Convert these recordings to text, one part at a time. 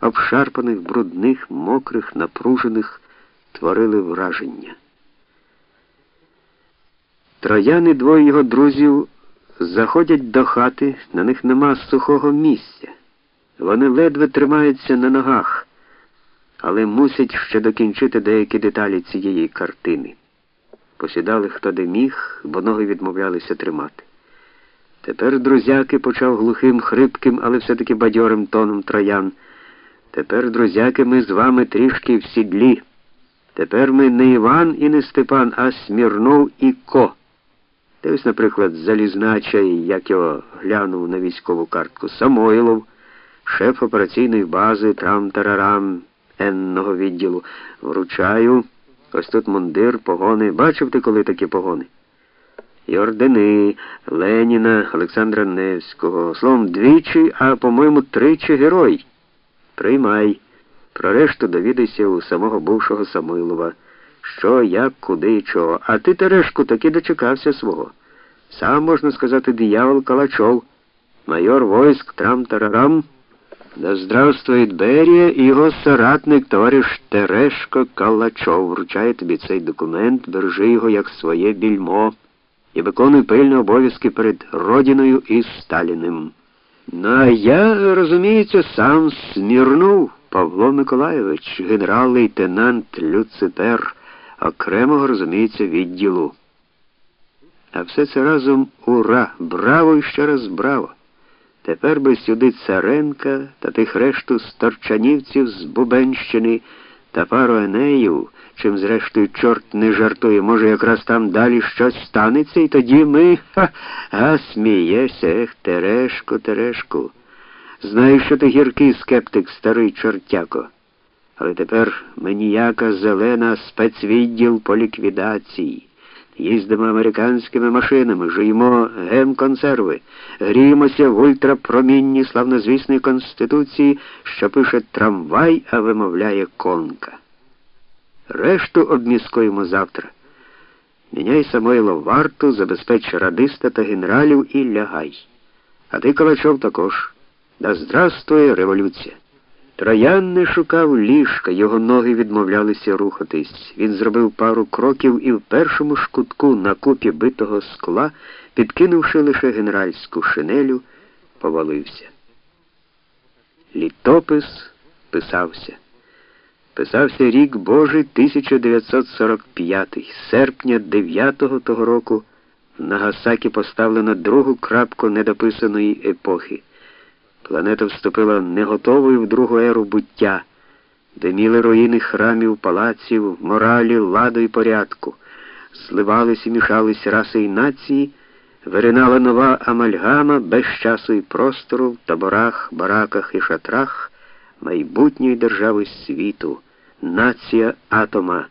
обшарпаних, брудних, мокрих, напружених, творили враження. Трояни двоє його друзів заходять до хати, на них нема сухого місця. Вони ледве тримаються на ногах, але мусять ще докінчити деякі деталі цієї картини. Посідали хто де міг, бо ноги відмовлялися тримати. Тепер друзяки почав глухим, хрипким, але все-таки бадьорим тоном троян. Тепер, друзяки, ми з вами трішки в сідлі. Тепер ми не Іван і не Степан, а Смірнов і Ко. Та ось, наприклад, залізначай, як його глянув на військову картку, Самойлов, шеф операційної бази Трам-Тарарам енного відділу. Вручаю. Ось тут мундир, погони. Бачив ти коли такі погони? І ордени Леніна, Олександра Невського. Словом, двічі, а по-моєму, тричі герой. Приймай. Про решту довідайся у самого бувшого Самойлова. Що, як, куди і чого. А ти, Терешку, таки дочекався свого. Сам, можна сказати, диявол Калачов, майор войск Трам-Тарарам. Да здравствует Берія і його соратник, товариш Терешко Калачов. Вручає тобі цей документ, держи його як своє більмо і виконуй пильні обов'язки перед Родиною і Сталіним. Ну, а я, розуміється, сам Смірнув Павло Миколайович, генерал-лейтенант Люципер окремого, розуміється, відділу. А все це разом ура! Браво і ще раз браво! Тепер би сюди Царенка та тих решту старчанівців з Бубенщини та пару Енеїв, чим, зрештою, чорт не жартує, може, якраз там далі щось станеться, і тоді ми. ха, А смієшся, ех, Терешку, Терешку. Знаю, що ти гіркий скептик, старий чортяко. Але тепер ми ніяка зелена спецвідділ по ліквідації. Їздимо американськими машинами, жуємо гемконсерви, гріємося в ультрапромінні славнозвісної конституції, що пише трамвай, а вимовляє конка. Решту обміскуємо завтра. Міняй Самойло варту, забезпеч радиста та генералів і лягай. А ти, Калачов, також. Да здравствує революція. Троян не шукав ліжка, його ноги відмовлялися рухатись. Він зробив пару кроків і в першому ж кутку на купі битого скла, підкинувши лише генеральську шинелю, повалився. Літопис писався. Писався рік Божий 1945, серпня 9-го того року в Нагасакі поставлено другу крапку недописаної епохи. Планета вступила неготовою в другу еру буття, де міли руїни храмів, палаців, моралі, ладу і порядку, зливались і мішались раси і нації, виринала нова амальгама без часу і простору в таборах, бараках і шатрах майбутньої держави світу, нація атома,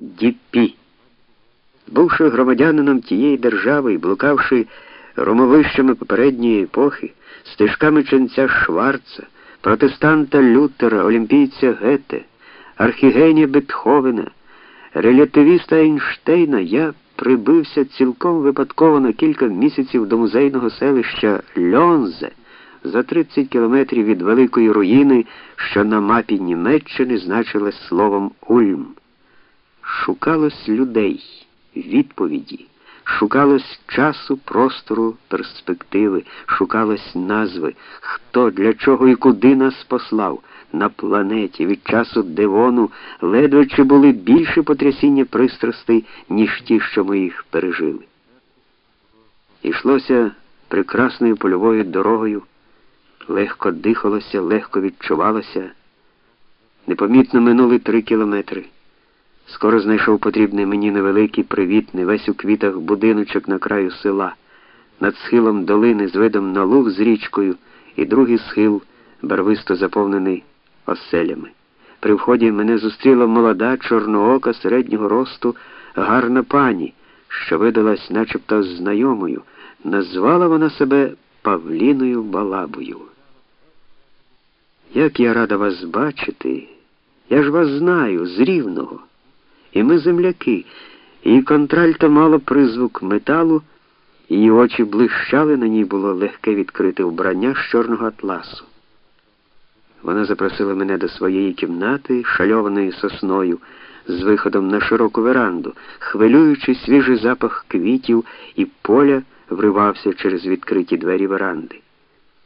Діпі. Бувши громадянином тієї держави і блукавши ромовищами попередньої епохи, стежками ченця Шварца, протестанта Лютера, олімпійця Гете, архігенія Бетховена, релятивіста Ейнштейна, я прибився цілком випадково на кілька місяців до музейного селища Льонзе за 30 кілометрів від великої руїни, що на мапі Німеччини значилось словом Ульм. Шукалось людей, відповіді. Шукалось часу, простору, перспективи, шукалось назви, хто, для чого і куди нас послав. На планеті від часу Девону ледве чи були більше потрясіння пристрастей, ніж ті, що ми їх пережили. Ішлося прекрасною польовою дорогою, легко дихалося, легко відчувалося. Непомітно минули три кілометри. Скоро знайшов потрібний мені невеликий, привітний, весь у квітах будиночок на краю села, над схилом долини з видом на луг з річкою і другий схил, барвисто заповнений оселями. При вході мене зустріла молода, чорноока середнього росту, гарна пані, що видалась начебто знайомою. Назвала вона себе Павліною Балабою. Як я рада вас бачити, я ж вас знаю з рівного. І ми земляки, і контральта мало призвук металу, її очі блищали, на ній було легке відкрите вбрання з чорного атласу. Вона запросила мене до своєї кімнати, шальованої сосною, з виходом на широку веранду, хвилюючи свіжий запах квітів і поля вривався через відкриті двері веранди.